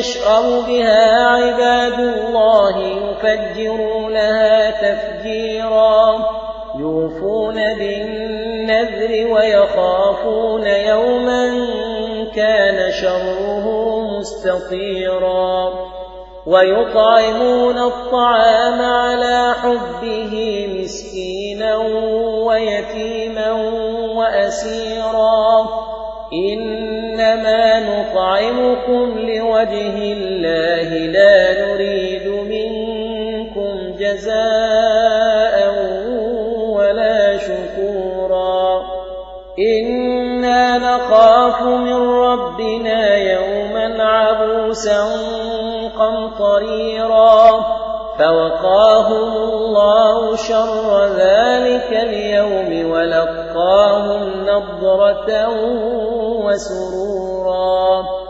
يشرب بها عباد الله يفجرونها تفجيرا يوفون بالنذر ويخافون يوما كان شره مستطيرا ويطعمون الطعام على حبه مسكينا ويتيما وأسيرا. إنما نطعمكم لوجه الله لا نريد منكم جزاء ولا شكورا. إنا نخاف من ربنا يوما عبوسا قمطريرا. فوقاهم الله شر ذلك اليوم ولقاهم نضرة وسرورا.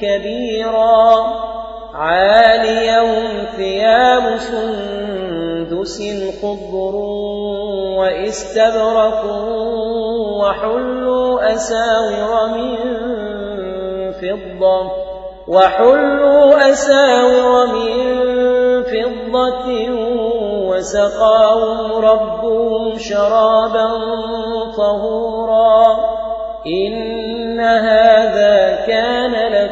كبيرا. عاليهم ثياب سندس خضر واستبرق وحلوا أساور من فضة وحلوا أساور من فضة وسقاهم ربهم شرابا طهورا. إن هذا كان لكم